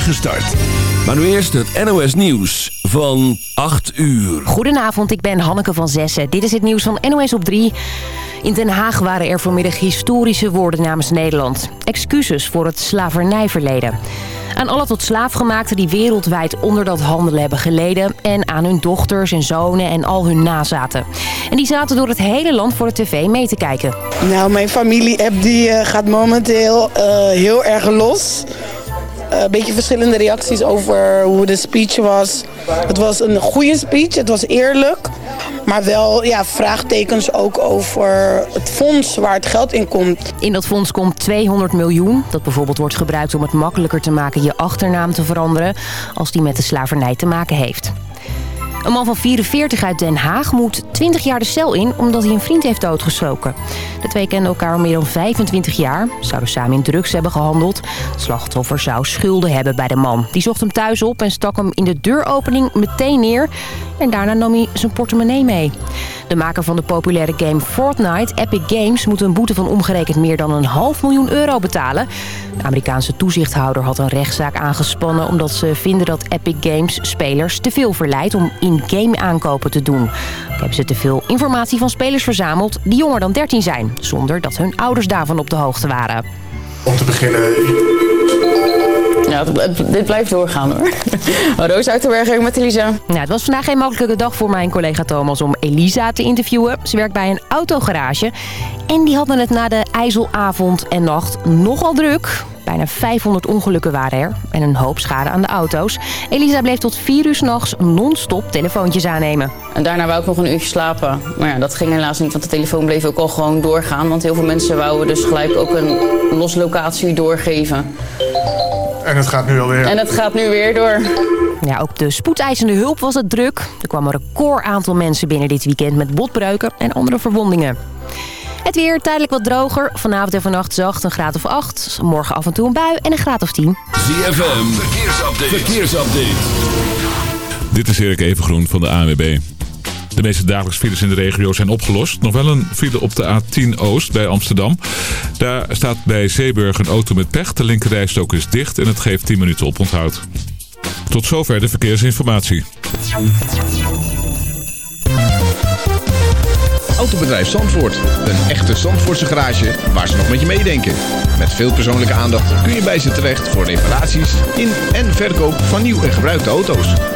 start. Maar nu eerst het NOS Nieuws van 8 uur. Goedenavond, ik ben Hanneke van Zessen. Dit is het nieuws van NOS op 3. In Den Haag waren er vanmiddag historische woorden namens Nederland. Excuses voor het slavernijverleden. Aan alle tot slaafgemaakten die wereldwijd onder dat handelen hebben geleden... en aan hun dochters en zonen en al hun nazaten. En die zaten door het hele land voor de tv mee te kijken. Nou, mijn familie-app die uh, gaat momenteel uh, heel erg los. Een uh, beetje verschillende reacties over hoe de speech was. Het was een goede speech, het was eerlijk. Maar wel ja, vraagtekens ook over het fonds waar het geld in komt. In dat fonds komt 200 miljoen. Dat bijvoorbeeld wordt gebruikt om het makkelijker te maken je achternaam te veranderen... als die met de slavernij te maken heeft. Een man van 44 uit Den Haag moet 20 jaar de cel in omdat hij een vriend heeft doodgestoken. De twee kenden elkaar al meer dan 25 jaar. Zouden samen in drugs hebben gehandeld. Het slachtoffer zou schulden hebben bij de man. Die zocht hem thuis op en stak hem in de deuropening meteen neer. En daarna nam hij zijn portemonnee mee. De maker van de populaire game Fortnite, Epic Games... moet een boete van omgerekend meer dan een half miljoen euro betalen. De Amerikaanse toezichthouder had een rechtszaak aangespannen... omdat ze vinden dat Epic Games spelers te veel verleidt om in-game aankopen te doen. Ook hebben ze te veel informatie van spelers verzameld die jonger dan 13 zijn... zonder dat hun ouders daarvan op de hoogte waren. Om te beginnen... Ja, dit blijft doorgaan hoor. Roos Uiterberg met Elisa. Nou, het was vandaag geen makkelijke dag voor mijn collega Thomas om Elisa te interviewen. Ze werkt bij een autogarage. En die hadden het na de ijzelavond en nacht nogal druk. Bijna 500 ongelukken waren er en een hoop schade aan de auto's. Elisa bleef tot 4 uur s'nachts non-stop telefoontjes aannemen. En daarna wou ik nog een uurtje slapen. Maar ja, dat ging helaas niet, want de telefoon bleef ook al gewoon doorgaan. Want heel veel mensen wouden dus gelijk ook een loslocatie doorgeven. En het gaat nu alweer. En het gaat nu weer door. Ja, ook de spoedeisende hulp was het druk. Er kwam een record aantal mensen binnen dit weekend met botbreuken en andere verwondingen. Het weer tijdelijk wat droger. Vanavond en vannacht zacht een graad of 8. Morgen af en toe een bui en een graad of 10. ZFM, verkeersupdate. verkeersupdate. Dit is Erik Evengroen van de ANWB. De meeste dagelijkse files in de regio zijn opgelost. Nog wel een file op de A10 Oost bij Amsterdam. Daar staat bij Zeeburg een auto met pech. De linkerrijstok is dicht en het geeft 10 minuten op onthoud. Tot zover de verkeersinformatie. Autobedrijf Zandvoort. Een echte Zandvoortse garage waar ze nog met je meedenken. Met veel persoonlijke aandacht kun je bij ze terecht voor reparaties in en verkoop van nieuw en gebruikte auto's.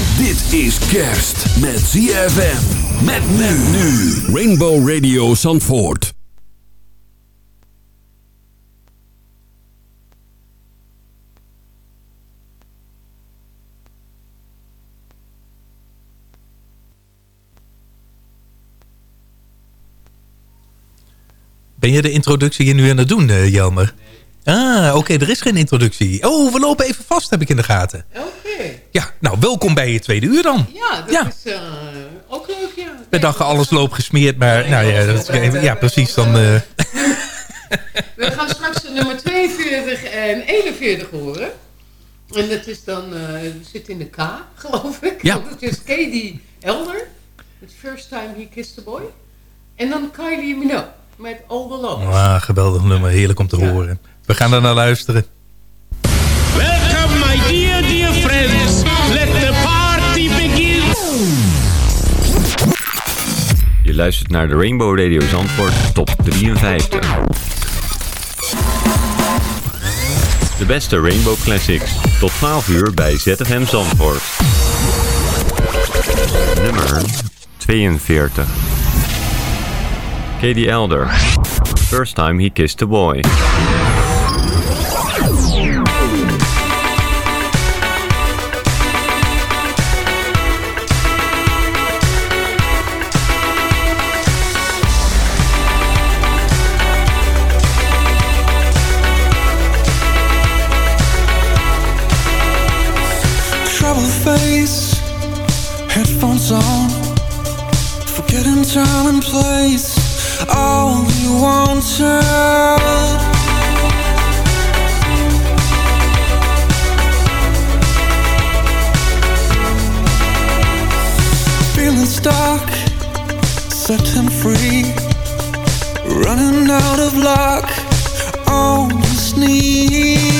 Dit is kerst met ZFM. Met men nu. Rainbow Radio Zandvoort. Ben je de introductie hier nu aan het doen, uh, Jelmer? Ah, oké, okay, er is geen introductie. Oh, we lopen even vast, heb ik in de gaten. Oké. Okay. Ja, nou, welkom bij je tweede uur dan. Ja, dat ja. is uh, ook leuk, ja. We dachten alles loopt gesmeerd, maar nou ja, dat is, ja precies. Dan, uh... we gaan straks nummer 42 en 41 horen. En dat is dan, uh, zit in de K, geloof ik. Ja. Het is Katie Elder. It's first time he kissed a boy. En dan Kylie Minogue met All the Love. Ah, geweldig nummer. Heerlijk om te ja. horen. We gaan er naar luisteren. Welcome my dear, dear friends. Let the party begin. Je luistert naar de Rainbow Radio Zandvoort Top 53. De beste Rainbow Classics. Tot 12 uur bij ZFM Zandvoort. Nummer 42. Katie Elder. First time he kissed a boy. zone. Forgetting time and place All we wanted. Feeling stuck Set him free. Running out of luck On his knees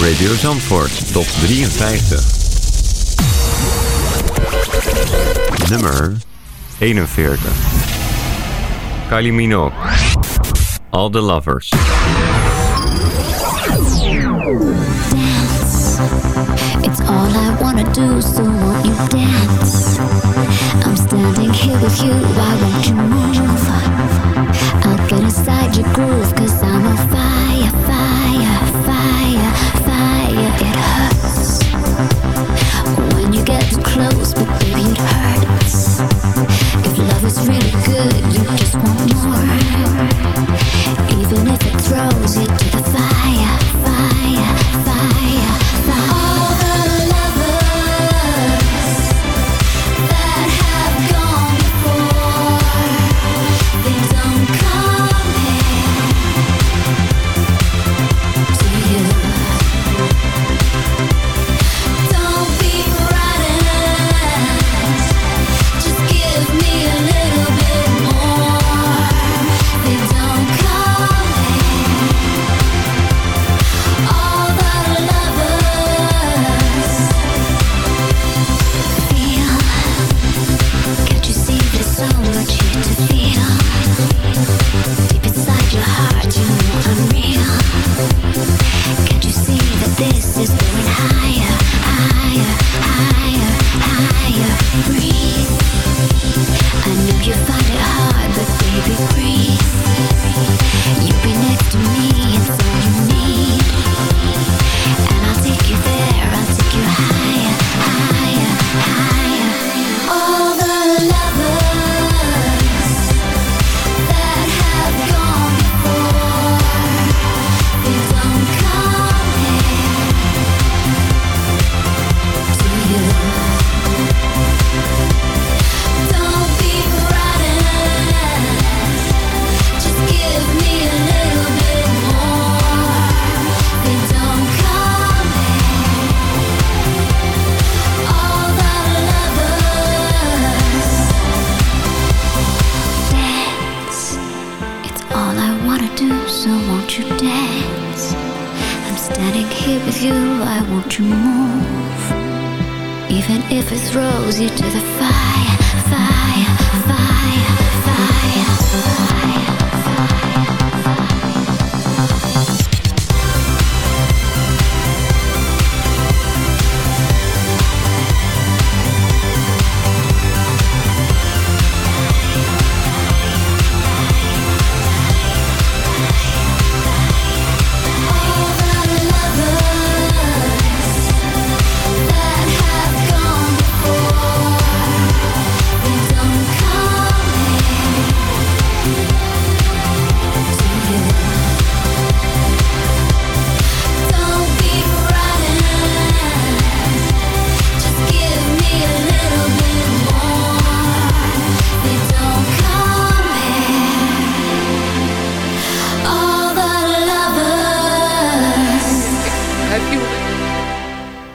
Radio Zandvoort. Top 53. Nummer 41. Kylie Minogue. All the Lovers. It's all I wanna do, so won't you dance? I'm standing here with you, why won't you move? I'll get inside your groove, cause I'm a fire.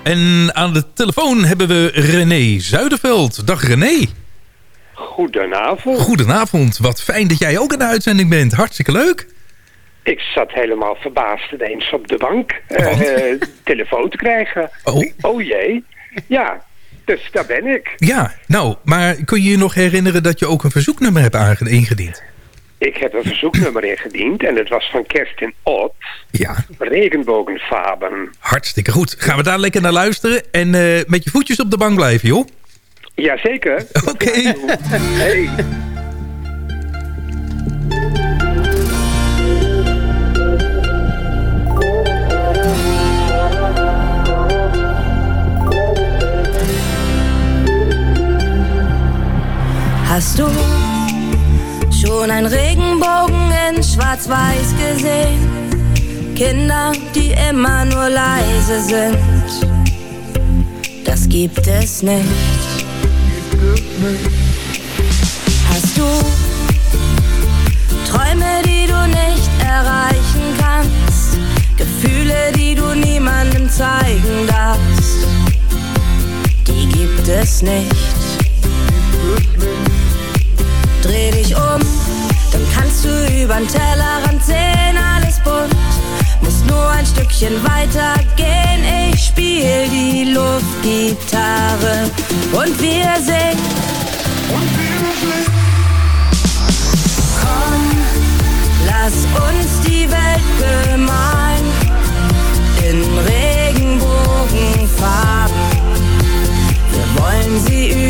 En aan de telefoon hebben we René Zuiderveld. Dag René. Goedenavond. Goedenavond. Wat fijn dat jij ook in de uitzending bent. Hartstikke leuk. Ik zat helemaal verbaasd ineens op de bank eh, eh, telefoon te krijgen. Oh. jee. Ja, dus daar ben ik. Ja, nou, maar kun je je nog herinneren dat je ook een verzoeknummer hebt ingediend? Ik heb een verzoeknummer ingediend en het was van Kerstin Ott. Ja. Regenbogenfaben. Hartstikke goed. Gaan we daar lekker naar luisteren en eh, met je voetjes op de bank blijven, joh. Jazeker. Oké. Hey. Hast du schon einen Regenbogen in Schwarz-Weiß gesehen? Kinder, die immer nur leise sind. Das gibt es nicht. Hast du Träume, die du nicht erreichen kannst? Gefühle, die du niemandem zeigen darfst? Die gibt es nicht. Dreh dich um, dann kannst du übern Tellerrand sehen, alles bunt. Musst nur ein Stückchen weiter gehen, ich spiel die Luftgitarre und wir singen. Komm, lass uns die Welt bemalen in Regenbogenfarben. Wir wollen sie überall.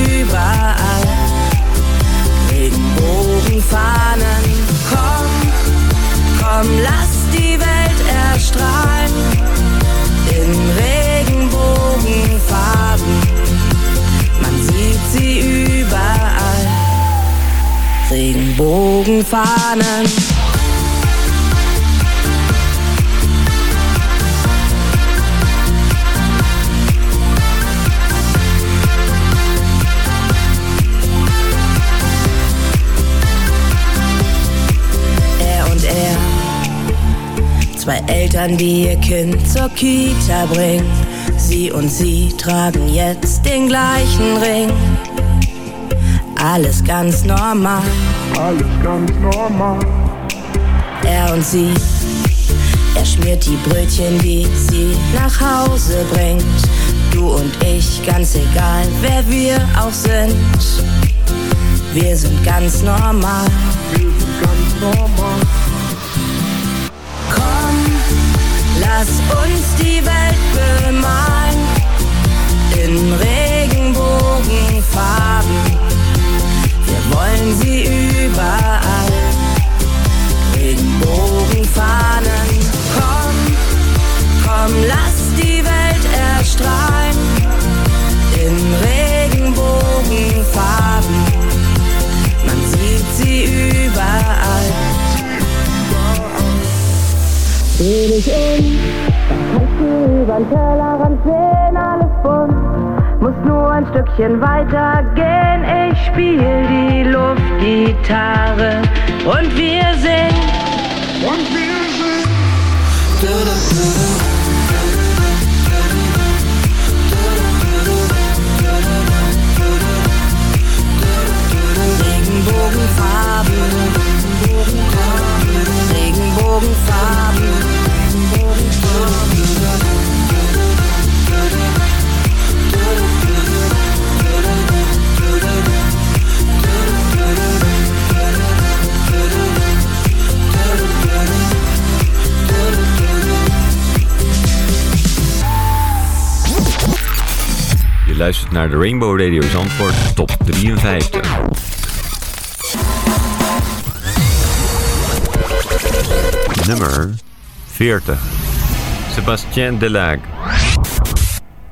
Regenbogenfahnen. Er und er. Zwei Eltern, die ihr Kind zur Kita bringen. Sie und sie tragen jetzt den gleichen Ring. Alles ganz normal. Alles ganz normal. Er und sie. Er schmiert die Brötchen, die sie nach Hause bringt. Du und ich, ganz egal, wer wir auch sind. Wir sind ganz normal. Wir sind ganz normal. Komm, lass uns die Welt bemalen in Regenbogenfarben. Wollen sie überall. Regenbogenfahnen. Komm, komm, lass die Welt erstrahlen in Regenbogenfarben. Man sieht sie überall. Dreh dich um, dann kannst du übern Tellerrand sehen, alles bunt. Muss nur ein Stückchen weiter gehen, ich spiel die Luftgitarre und wir singen. Und wir singen. Naar de Rainbow Radio Zandvoort Top 53. Nummer 40. Sébastien Delague.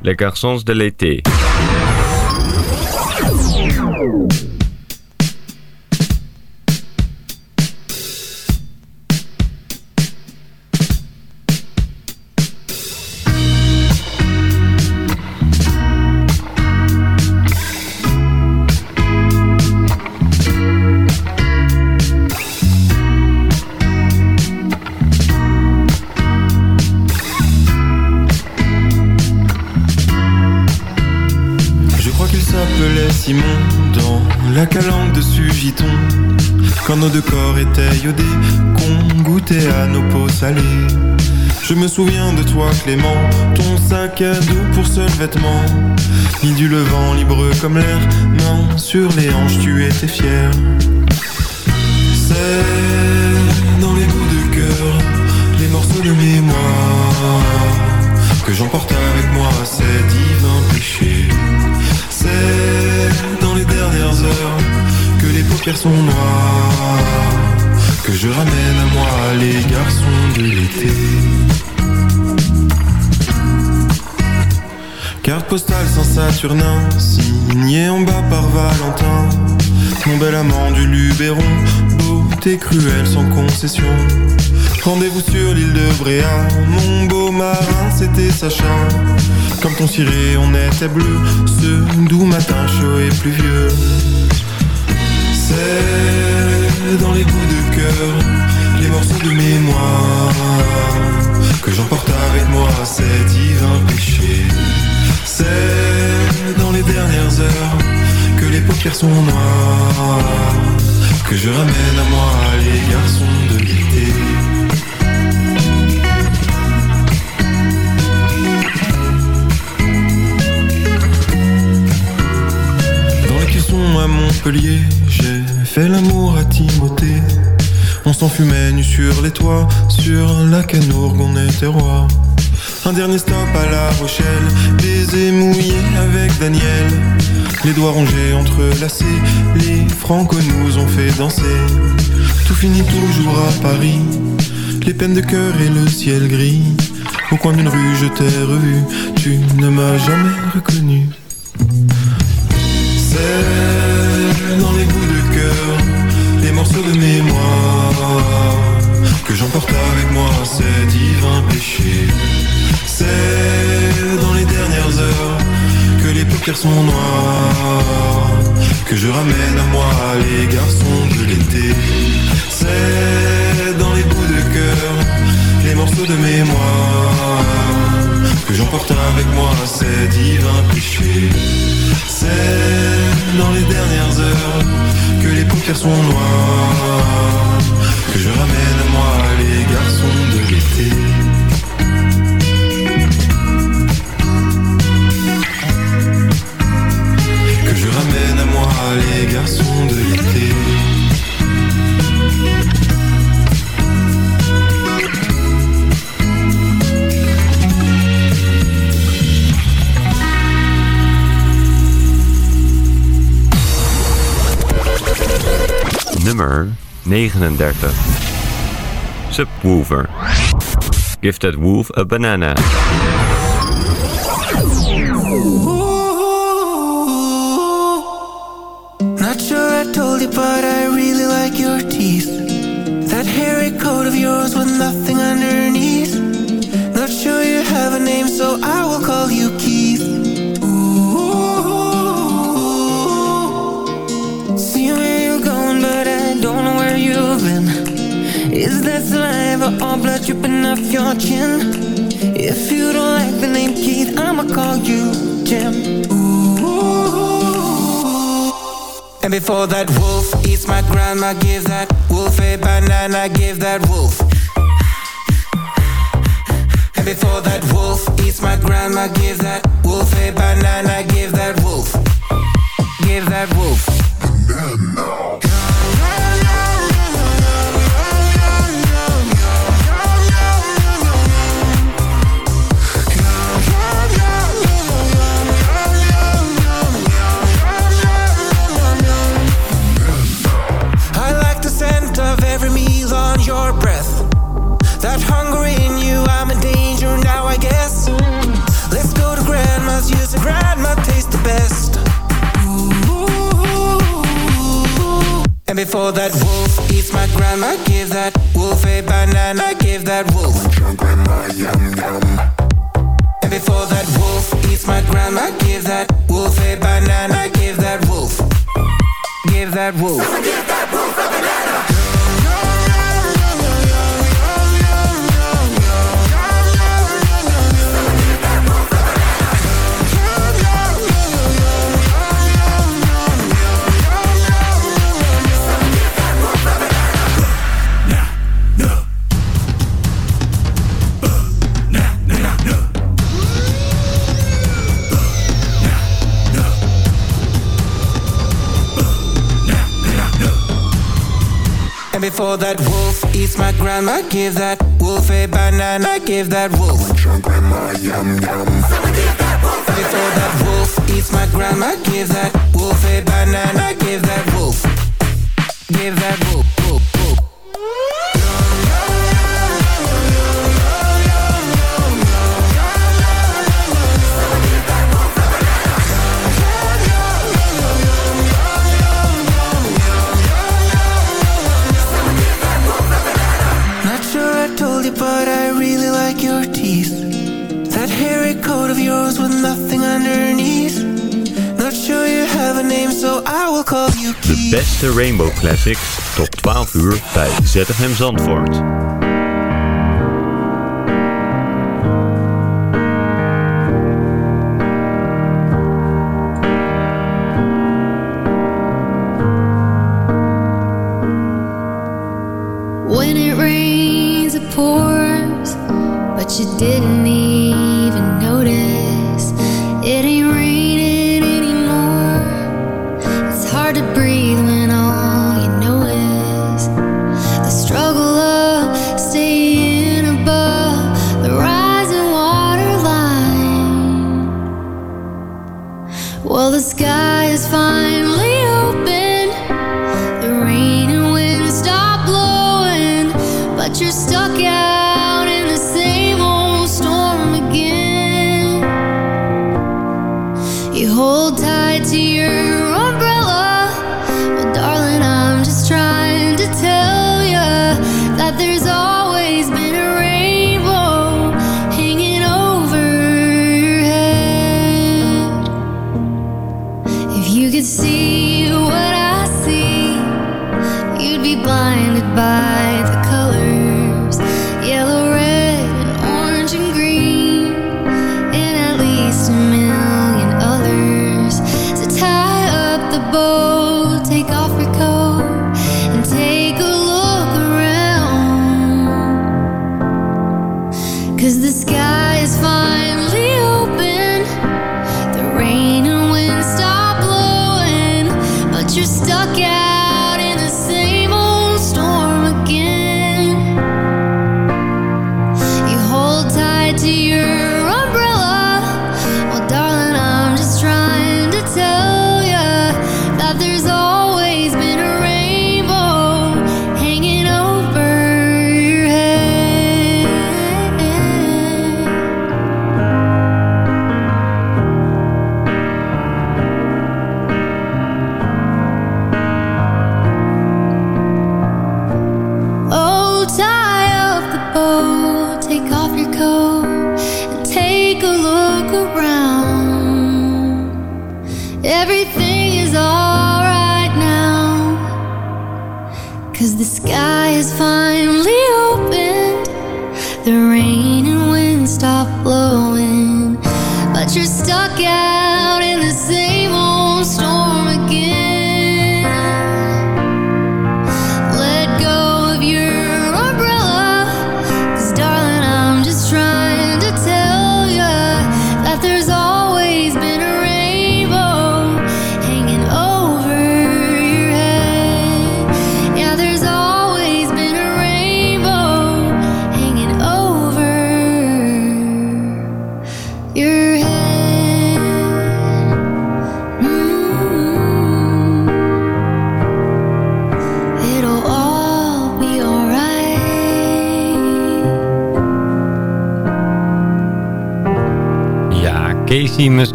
Les garçons de l'été. Qu'on goûtait à nos peaux salées. Je me souviens de toi Clément, ton sac à dos pour seul vêtement. Ni du levant libre comme l'air, main sur les hanches tu étais fier. C'est dans les bouts de cœur, les morceaux de mémoire que j'emporte avec moi ces divins péchés. C'est dans les dernières heures que les paupières sont noires, que je ramène à moi les garçons de l'été. Carte postale sans Saturnin, signée en bas par Valentin. Mon bel amant du Luberon, beauté cruelle sans concession. Rendez-vous sur l'île de Bréa, mon beau marin, c'était Sacha. Comme ton ciré, on était bleu, ce doux matin chaud et pluvieux. C'est dans les bouts de cœur, les morceaux de mémoire, que j'emporte avec moi ces divins péchés. C'est dans les dernières heures que les paupières sont noires, que je ramène à moi les garçons de l'été. Dans les cuissons à Montpellier, fait l'amour à Timothée. On s'enfumait nu sur les toits, sur la canourgue on était roi. Un dernier stop à La Rochelle, baiser mouillé avec Daniel. Les doigts rongés entrelacés, les francos nous ont fait danser. Tout finit toujours à Paris, les peines de cœur et le ciel gris. Au coin d'une rue, je t'ai revu, tu ne m'as jamais reconnu. De mémoire que j'emporte avec moi ces divins péchés. C'est dans les dernières heures que les paupières sont noires, que je ramène à moi les garçons de l'été. C'est dans les bouts de cœur, les morceaux de mémoire que j'emporte avec moi ces divins péchés. C'est dans les dernières heures que les paupières sont noires, que je ramène à moi les garçons de l'été. Que je ramène à moi les garçons de l'été. Nummer 39. Subwoofer. Give that wolf a banana. Or blood dripping off your chin? If you don't like the name Keith, I'ma call you Jim. Ooh. And before that wolf eats my grandma, give that wolf a banana, give that wolf. And before that wolf eats my grandma, give that wolf a banana, give that wolf. Give that wolf. for that wolf. Eats my grandma, give that wolf a banana Give that wolf. Your grandma, yum yum And before that wolf Eats my grandma, give that wolf a banana Give that wolf Give that wolf. Give that wolf. Oh, that wolf eats my grandma. Give that wolf a banana. Give that wolf. your grandma yum yum. Give that wolf. Oh, that wolf eats my grandma. Give that wolf a banana. Give that wolf. Give that wolf. wolf. yours with nothing underneath Not sure you have a name, so I will call you De beste Rainbow Classics, top 12 uur bij ZFM Zandvoort.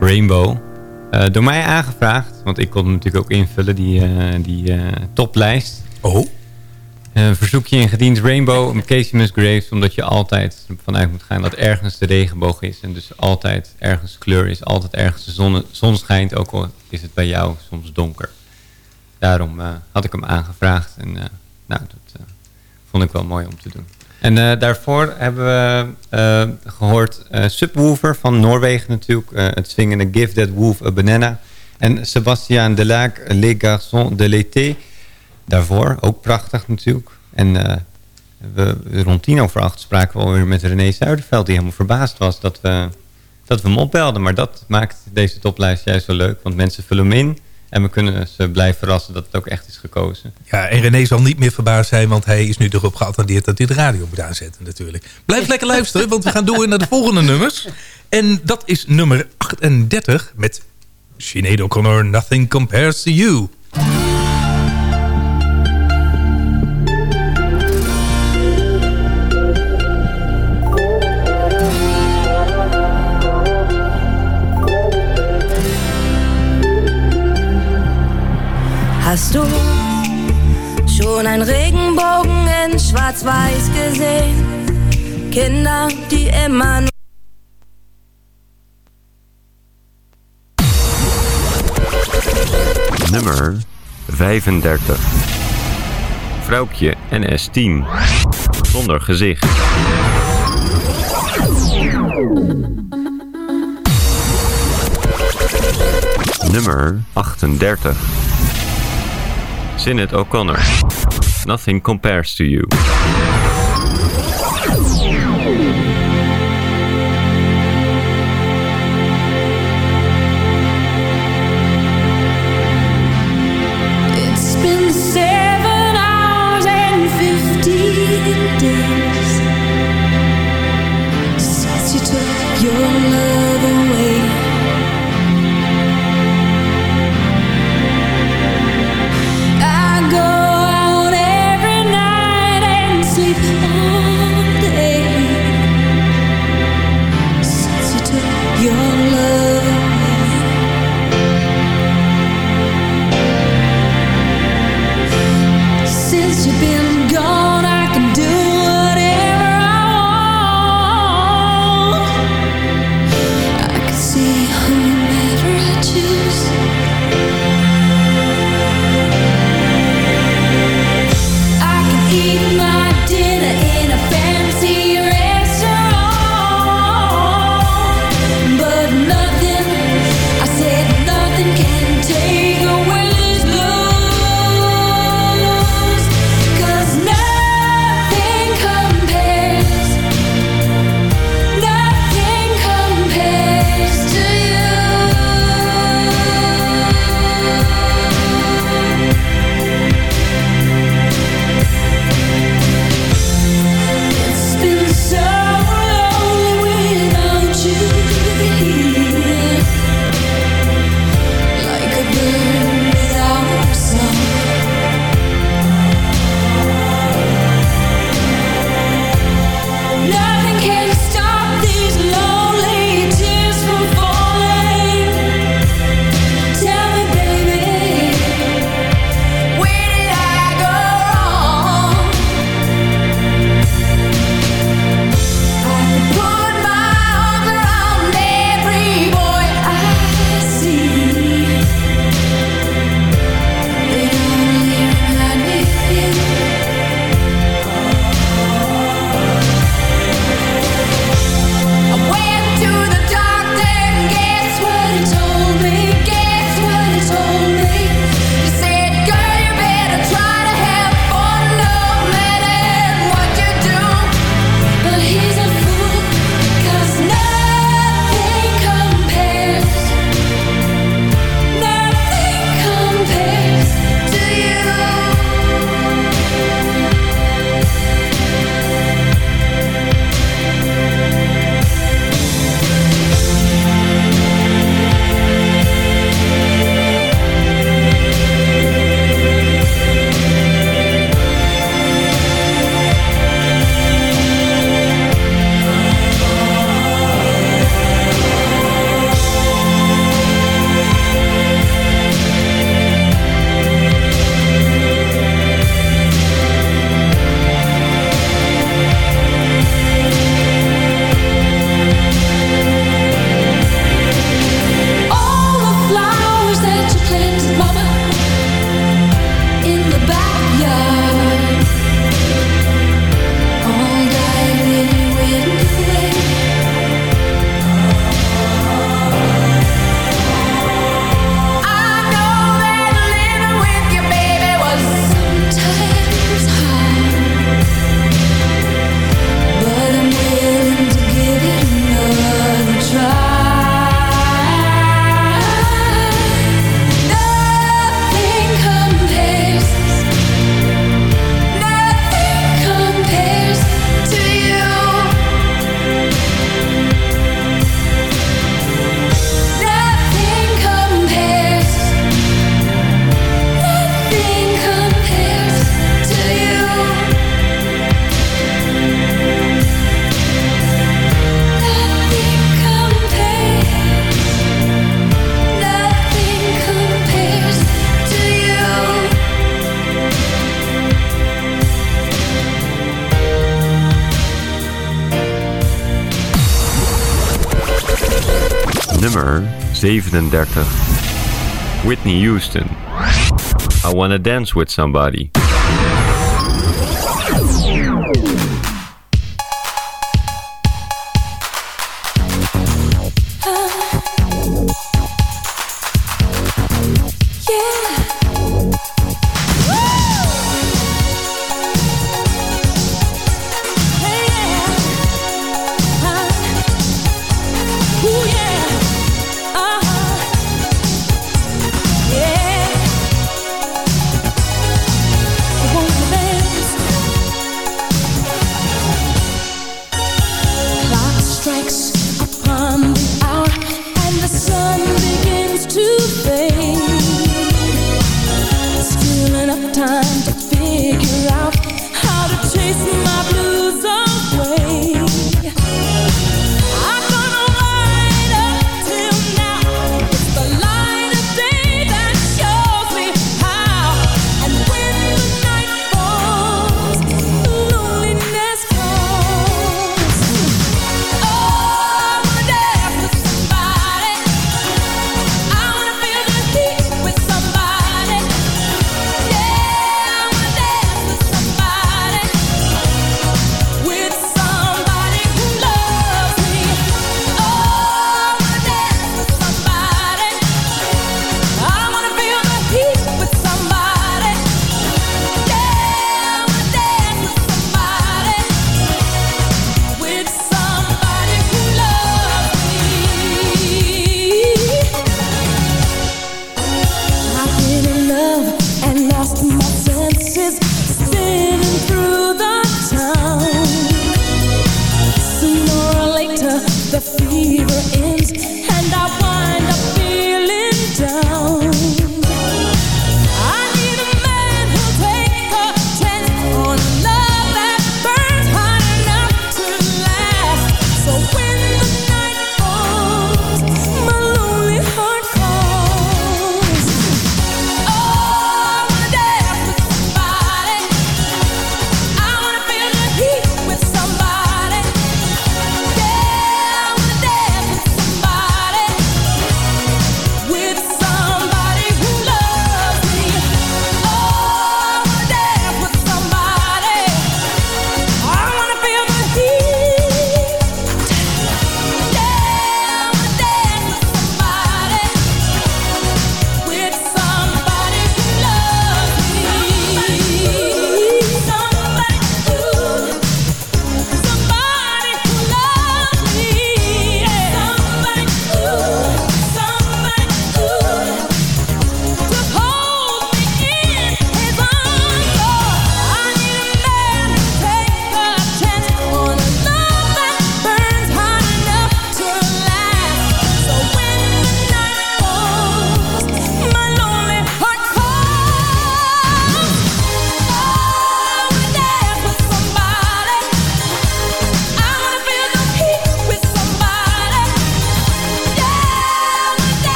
Rainbow. Eh, door mij aangevraagd, want ik kon hem natuurlijk ook invullen, die, uh, die eh, toplijst. Oh. Een verzoekje ingediend, Rainbow, Casey Graves, omdat je altijd vanuit moet gaan dat ergens de regenboog is. En dus altijd ergens kleur is, altijd ergens de zon, zon schijnt, ook al is het bij jou soms donker. Daarom had ik hem aangevraagd en nou, dat vond ik wel mooi om te doen. En eh, daarvoor hebben we eh, gehoord eh, Subwoofer van Noorwegen natuurlijk. het zwingende Give That Wolf a Banana. En Sébastien Delac, Les Garçons de l'été. Daarvoor, ook prachtig natuurlijk. En we, rond tien over acht spraken we alweer met René Zuiderveld... die helemaal verbaasd was dat we, dat we hem opbelden. Maar dat maakt deze toplijst juist zo leuk. Want mensen vullen hem in... En we kunnen ze blij verrassen dat het ook echt is gekozen. Ja, en René zal niet meer verbaasd zijn, want hij is nu erop geattendeerd dat hij de radio moet aanzetten natuurlijk. Blijf lekker luisteren, want we gaan door naar de volgende nummers. En dat is nummer 38 met Sinead O'Connor, Nothing Compares to You. Hast du schon einen Regenbogen in Schwarz-Weiß gesehen? Kinder, die immer nur Nummer 35. Vrouwtje NS10. Zonder gezicht. Nummer 38. Sinead O'Connor. Nothing compares to you. 37. Whitney Houston. I Wanna Dance With Somebody.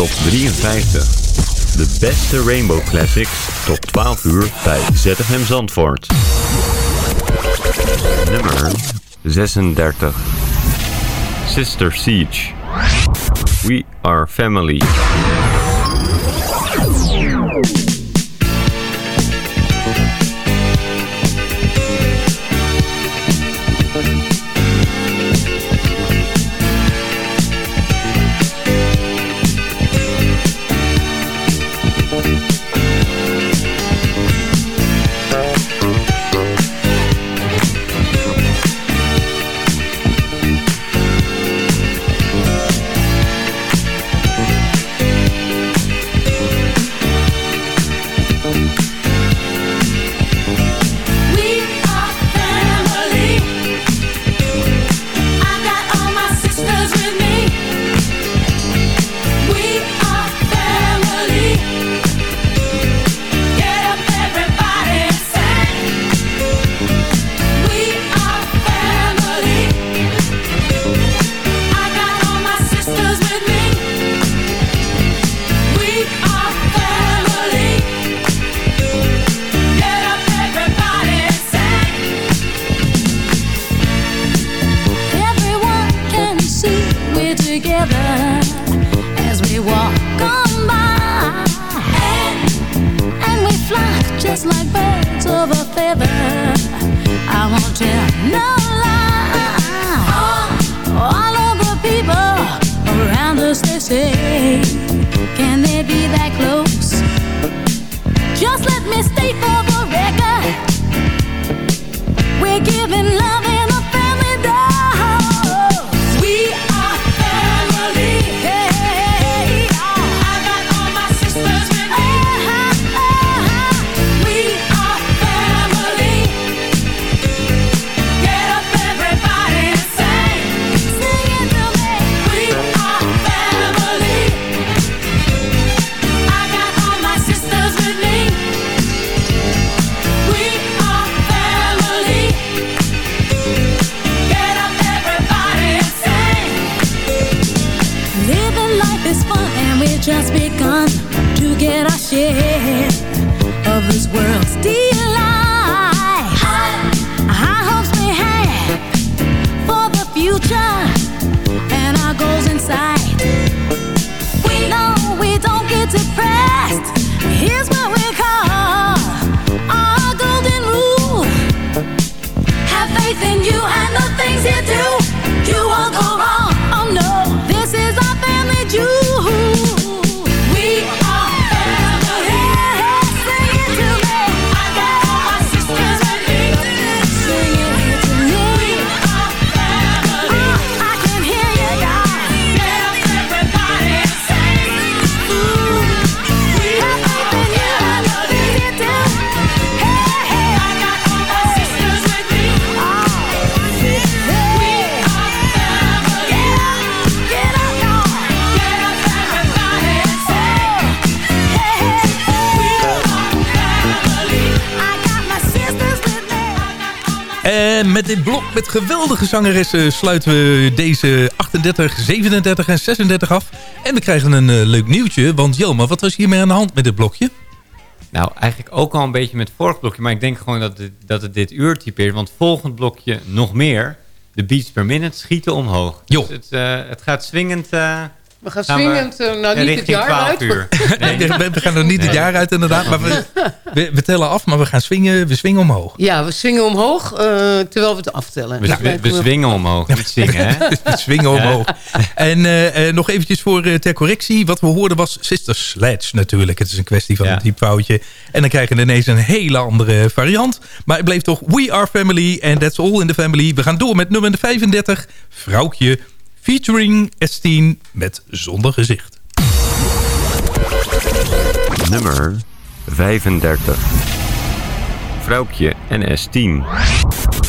Top 53. De beste Rainbow Classics tot 12 uur bij ZFM Zandvoort. Nummer 36. Sister Siege. We are family. Met geweldige zangeressen sluiten we deze 38, 37 en 36 af. En we krijgen een eh, leuk nieuwtje, want Jelma, wat was hiermee aan de hand met dit blokje? Nou, eigenlijk ook al een beetje met het vorige blokje. Maar ik denk gewoon dat het, dat het dit uur typeert. Want volgend blokje nog meer. De beats per minute schieten omhoog. Jo. Dus het, eh, het gaat swingend... eh, We gaan swingend, eh, nou niet het jaar 12 uit. uur. Nee, we, we gaan er niet het jaar uit inderdaad, maar we, we, we tellen af, maar we gaan swingen, we swingen omhoog. Ja, we swingen omhoog eh, terwijl we het aftellen. We, Dat we, zwingen omhoog, niet zingen, hè? We swingen omhoog. En eh, nog eventjes voor eh, ter correctie. Wat we hoorden was Sister Sledge natuurlijk. Het is een kwestie van Ja. een typfoutje. En dan krijgen we ineens een hele andere variant. Maar het bleef toch We Are Family and That's All in the Family. We gaan door met nummer 35. Vrouwtje featuring Estine met Zonder Gezicht. Nummer 35. Vrouwtje en S10.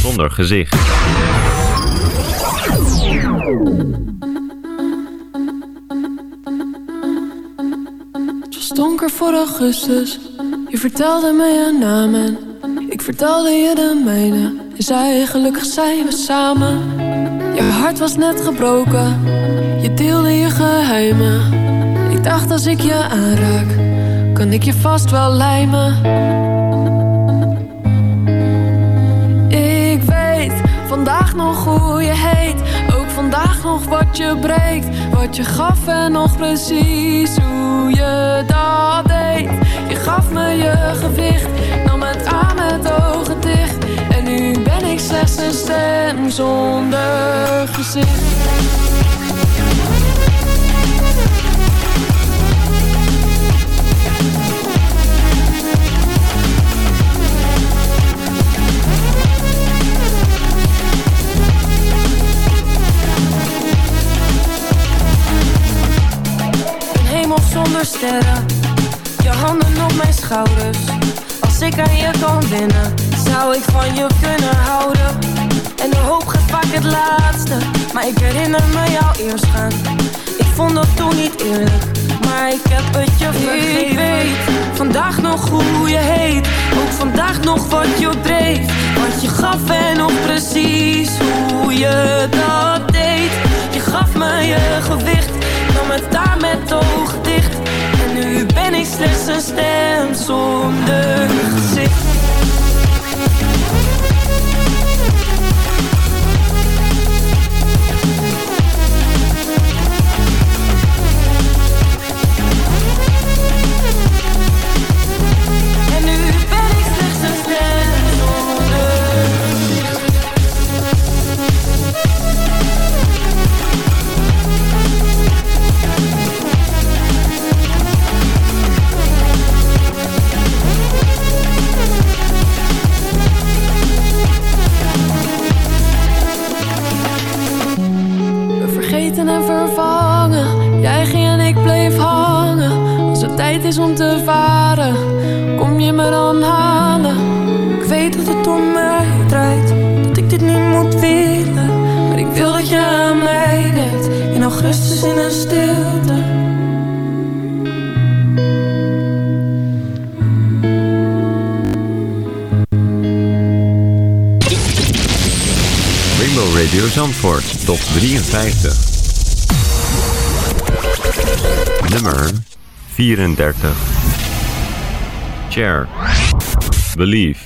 Zonder gezicht. Het was donker voor augustus. Je vertelde me je naam en ik vertelde je de mijne. Je zei gelukkig zijn we samen. Je hart was net gebroken. Je deelde je geheimen. Ik dacht als ik je aanraak, kan ik je vast wel lijmen. Ik weet vandaag nog hoe je heet. Ook vandaag nog wat je breekt. Wat je gaf en nog precies hoe je dat deed. Je gaf me je gewicht, nam het aan met ogen slechts een stem zonder gezicht. Zonder sterren, je handen op mijn schouders. Als ik aan je kan winnen, zou ik van je kunnen houden. En de hoop gaat vaak het laatste, maar ik herinner me jou eerst gaan. Ik vond dat toen niet eerlijk, maar ik heb het je vergeven. Ik weet vandaag nog hoe je heet, ook vandaag nog wat je dreef. Wat je gaf en nog precies hoe je dat deed. Je gaf me je gewicht, nam het daar met ogen dicht. En nu ben ik slechts een stem zonder gezicht. Is om te varen, kom je me dan halen. Ik weet dat het om mij draait, dat ik dit niet moet willen. Maar ik wil dat je aan mij denkt, in augustus in een stilte. Rainbow Radio Zandvoort, top 53. Nummer 34. Chair. Believe.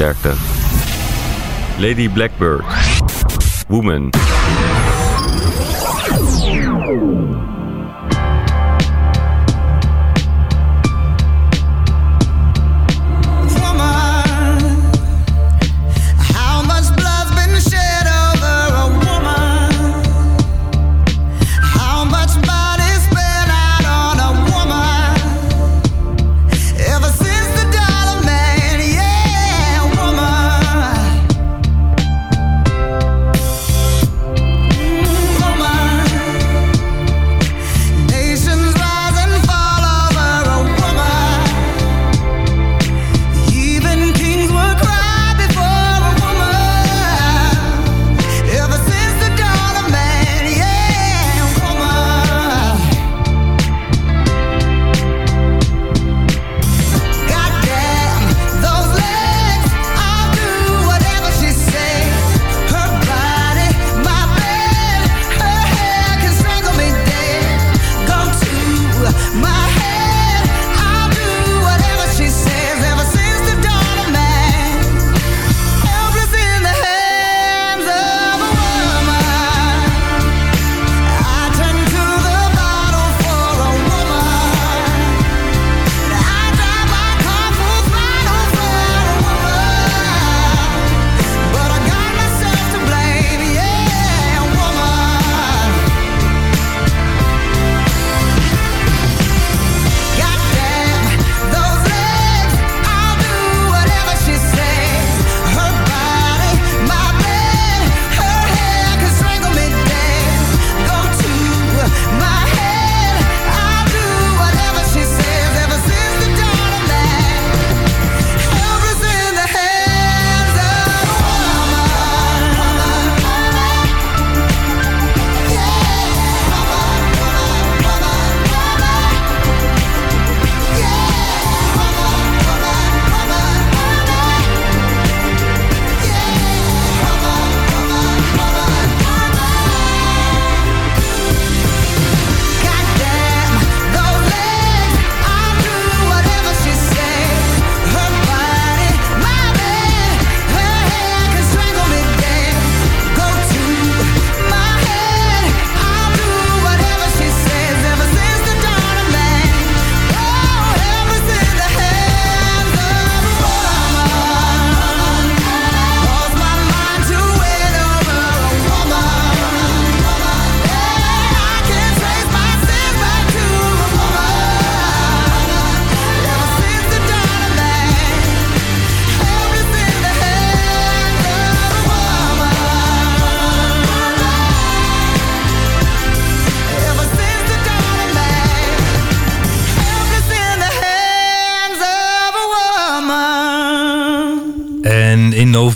33. Lady Blackbird. Woman.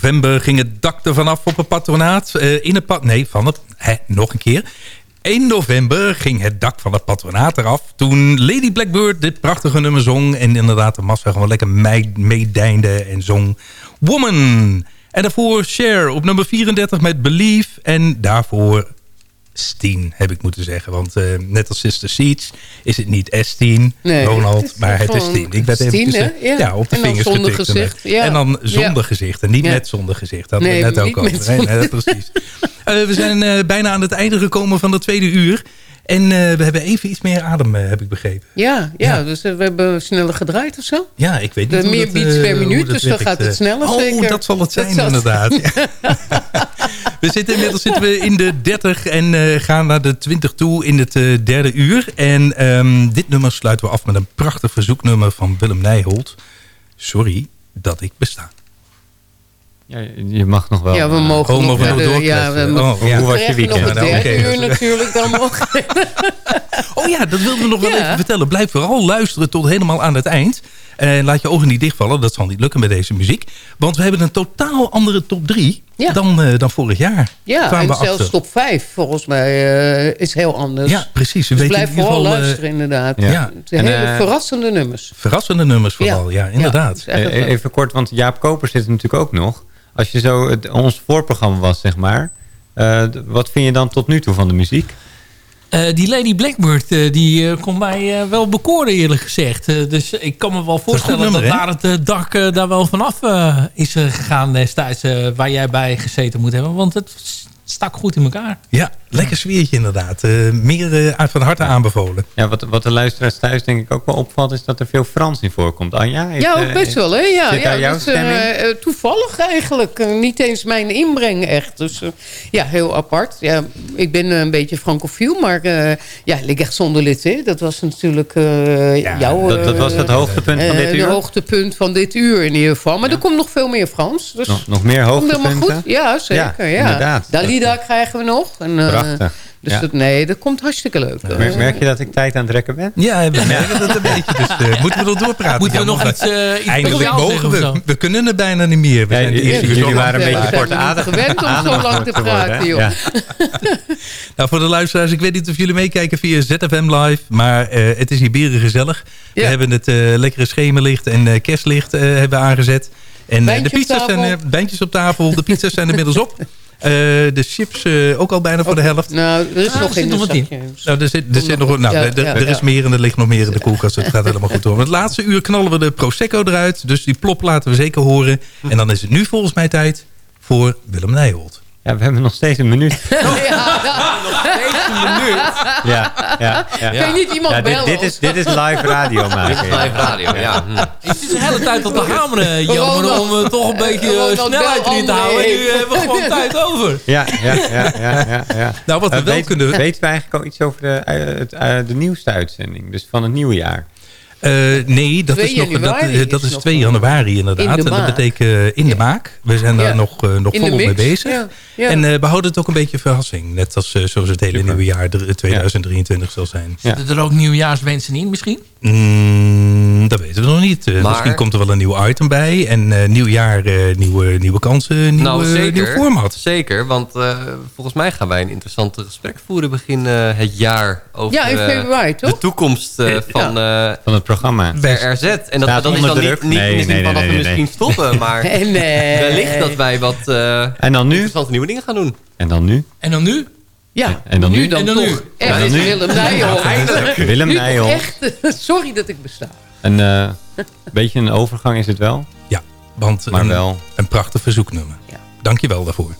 November ging het dak er vanaf op het patronaat. Eh, in het pat nee, van het... Nog een keer. 1 november ging het dak van het patronaat eraf... toen Lady Blackbird dit prachtige nummer zong... en inderdaad de massa gewoon lekker mee- meedijnde en zong Woman. En daarvoor Cher op nummer 34 met Believe... en daarvoor Steen, heb ik moeten zeggen. Want eh, net als Sister Seeds is het niet S10, Nee, Ronald, het maar het is gewoon Steen. Ik hè? eh, Ja. ja, op de vingers zonder getikt. gezicht, ja. En dan zonder Ja. gezicht en niet met zonder gezicht. Dat hadden Nee, we net ook over. Nee, precies. Eh, we zijn eh, bijna aan het einde gekomen van de tweede uur. En eh, we hebben even iets meer adem, eh, heb ik begrepen. Ja, ja, dus eh, we hebben sneller gedraaid of zo. Ja, ik weet De niet hoe meer dat, beats per minuut, dus dan gaat het sneller Oh, zeker. dat zal het zijn zal- inderdaad. We zitten inmiddels zitten we in de 30 en gaan naar de 20 toe in het derde uur. En ehm, dit nummer sluiten we af met een prachtig verzoeknummer van Willem Nijholt. Sorry dat ik besta. Ja, je mag nog wel. Ja, we mogen Oh, nog mogen we nog Ja, we? Oh, ja. Hoe was je nog weekend? het Nou, derde uur natuurlijk dan mogen. Oh ja, dat wilden we nog wel Ja. even vertellen. Blijf vooral luisteren tot helemaal aan het eind. En laat je ogen niet dichtvallen. Dat zal niet lukken met deze muziek. Want we hebben een totaal andere top 3 Ja. dan, eh, dan vorig jaar. Ja, Kwamen en we zelfs achter. top 5 volgens mij eh, is heel anders. Ja, precies. We Dus weten blijf in ieder vooral geval, eh, luisteren inderdaad. ja. Het zijn En, hele eh, verrassende nummers. Verrassende nummers vooral, ja, inderdaad. Ja, Eh, leuk. Even kort, want Jaap Koper zit er natuurlijk ook nog. Als je zo het, ons voorprogramma was, zeg maar. eh, wat vind je dan tot nu toe van de muziek? Eh, die Lady Blackbird, eh, die eh, kon mij wel bekoren eerlijk gezegd. Dus ik kan me wel voorstellen dat, nummer, hè? daar het dak daar wel vanaf is gegaan destijds. waar jij bij gezeten moet hebben. Want het stak goed in elkaar. Ja, lekker sfeertje inderdaad. Eh, meer eh, uit van harte aanbevolen. Ja, wat, wat de luisteraars thuis denk ik ook wel opvalt... is dat er veel Frans in voorkomt. Anja, heeft, Ja, ook eh, best wel, hè? Ja, ja, jouw toevallig eigenlijk. Niet eens mijn inbreng echt. Dus ja, heel apart. Ja, ik ben een beetje francofiel, maar eh ja, Les Garçons de l'été, dat was natuurlijk eh jouw... dat- dat was het hoogtepunt van dit uur? Het hoogtepunt van dit uur in ieder geval. Maar er komt nog veel meer Frans. Dus Nog, nog meer komt helemaal hoogtepunten? goed. Ja, zeker. Ja, inderdaad. Dalida krijgen we nog. En, eh, Prachtig. Dus Ja. dat, nee, dat komt hartstikke leuk. Merk, merk je dat ik tijd aan het rekken ben? Ja, we merken dat een beetje. Dus eh, moeten we er doorpraten? Moeten we nog iets, eh, iets Eindelijk mogen we. We kunnen het bijna niet meer. We Ja, zijn de jullie- eerste jullie uur waren een beetje kort adem- gewend om zo lang te praten, joh. Nou, voor de luisteraars, ik weet niet of jullie meekijken via ZFM Live. Maar eh, het is hier beren gezellig. We hebben het eh, lekkere schemerlicht en eh, kerstlicht eh, hebben aangezet. En eh, de pizza's zijn, eh, wijntjes op tafel. De pizza's zijn inmiddels op. Eh, de chips eh, ook al bijna voor de helft. Nou, er is Ah, nog er zit in nog in. Nou, er zit, er zit nog, nou, Ja, er- ja, is ja. meer en er ligt nog meer in de koelkast. Het gaat helemaal goed door. Het laatste uur knallen we de Prosecco eruit. Dus die plop laten we zeker horen. En dan is het nu volgens mij tijd voor Willem Nijholt. Ja, we hebben nog steeds een minuut. Ja. Ja, ja, ja. Kan je niet iemand Ja, dit, bellen? dit, is, dit is live radio maken. Dit is live radio, ja. Het is de hele tijd op de hameren, Jan, Gewoon om eh, toch een beetje eh, dat snelheid erin te houden. Nu hebben we gewoon tijd over. Ja, ja, ja, ja, ja, ja. Nou, wat we Eh, wel weet- kunnen- Weten we eigenlijk al iets over de, eh, het, eh, de nieuwste uitzending? Dus van het nieuwe jaar. Eh, nee, dat 2 is, nog, dat, eh, dat is is nog 2 wel. januari inderdaad. In de En dat betekent eh, in de maak. We zijn daar Ja. nog, eh, nog de volop mee bezig. Ja. En eh, we houden het ook een beetje verrassing. Net als eh, zoals het hele nieuwe jaar de- 2023 zal zijn. Ja. Zitten er ook nieuwjaarswensen in misschien? Mm, dat weten we nog niet. Eh, Maar- Misschien komt er wel een nieuw item bij. En eh, nieuw jaar, eh, nieuwe, nieuwe kansen, nieuw, Nou, eh, zeker. nieuw format. Zeker, want eh, volgens mij gaan wij een interessant gesprek voeren begin eh, het jaar over Ja, in eh, februari, toch? de toekomst eh, van eh Van het programma. RZ. En dat, is dan druk? niet, niet Nee, in de zin nee, van nee, dat we nee, misschien stoppen, maar Nee. wellicht dat wij wat eh, En dan nu? interessante nieuwe dingen gaan doen. En dan nu? En dan nu? Ja, En dan nu? dan, En dan toch. nu? Echt, En dan is nu? Willem Nijholt. Eindelijk. Willem echt, sorry dat ik besta. Een eh, beetje een overgang is het wel. Ja, want Maar een, wel. een prachtig verzoeknummer. Ja. Dank je wel daarvoor.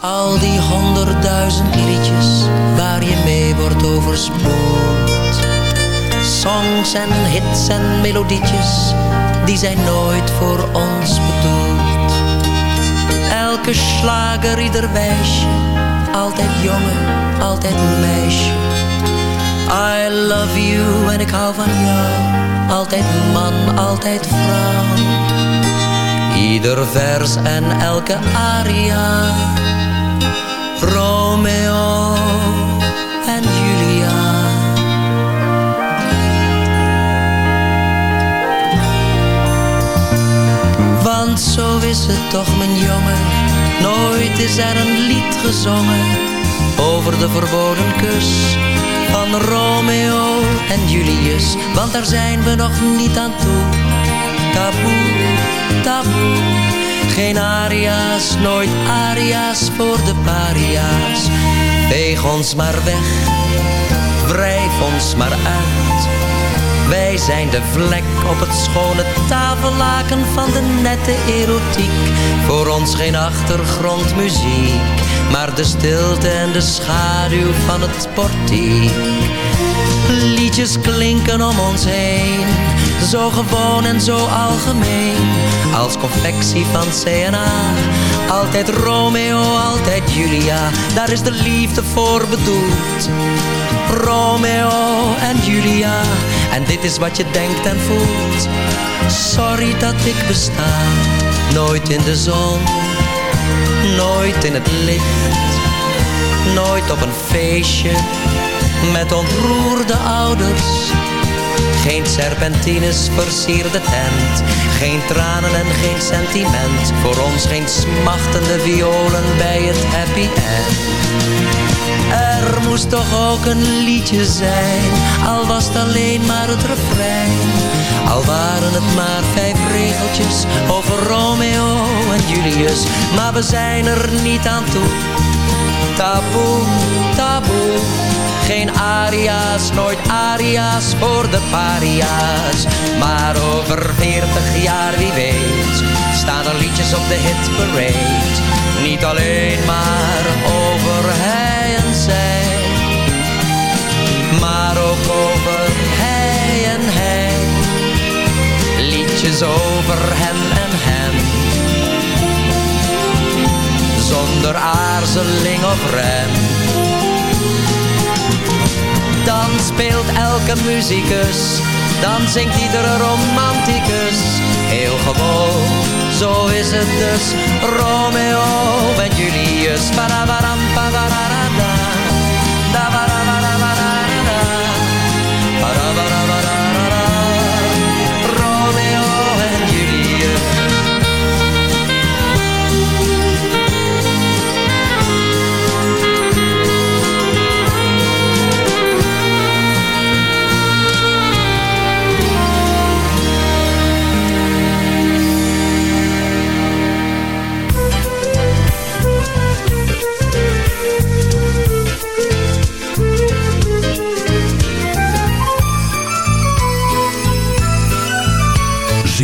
Al die honderdduizend liedjes waar je mee wordt overspoeld. Songs en hits en melodietjes, die zijn nooit voor ons bedoeld. Elke slager, ieder wijsje, altijd jongen, altijd meisje. I love you en ik hou van jou, altijd man, altijd vrouw. Ieder vers en elke aria. Romeo Want zo is het toch, mijn jongen. Nooit is er een lied gezongen over de verboden kus van Romeo en Julius. Want daar zijn we nog niet aan toe. Taboe, taboe. Geen aria's, nooit aria's voor de paria's. Veeg ons maar weg, wrijf ons maar uit. Wij zijn de vlek op het schone tafellaken van de nette erotiek. Voor ons geen achtergrondmuziek, maar de stilte en de schaduw van het portiek. Liedjes klinken om ons heen, zo gewoon en zo algemeen. Als confectie van CNA, altijd Romeo, altijd Julia. Daar is de liefde voor bedoeld. Romeo en Julia, en dit is wat je denkt en voelt. Sorry dat ik besta, nooit in de zon, nooit in het licht, nooit op een feestje met ontroerde ouders. Geen serpentines versierde tent, geen tranen en geen sentiment. Voor ons geen smachtende violen bij het happy end. Er moest toch ook een liedje zijn, al was het alleen maar het refrein. Al waren het maar vijf regeltjes over Romeo en Julius, maar we zijn er niet aan toe. Taboe, taboe, geen aria's, nooit aria's voor de paria's. Maar over veertig jaar, wie weet, staan er liedjes op de hitparade. Niet alleen maar over zij, maar ook over hij en hij. Liedjes over hen en hen. Zonder aarzeling of rem. Dan speelt elke muzikus, dan zingt iedere romanticus. Heel gewoon, zo is het dus. Romeo en Julius. Parabaram, padarada. Ba-da-ba-da.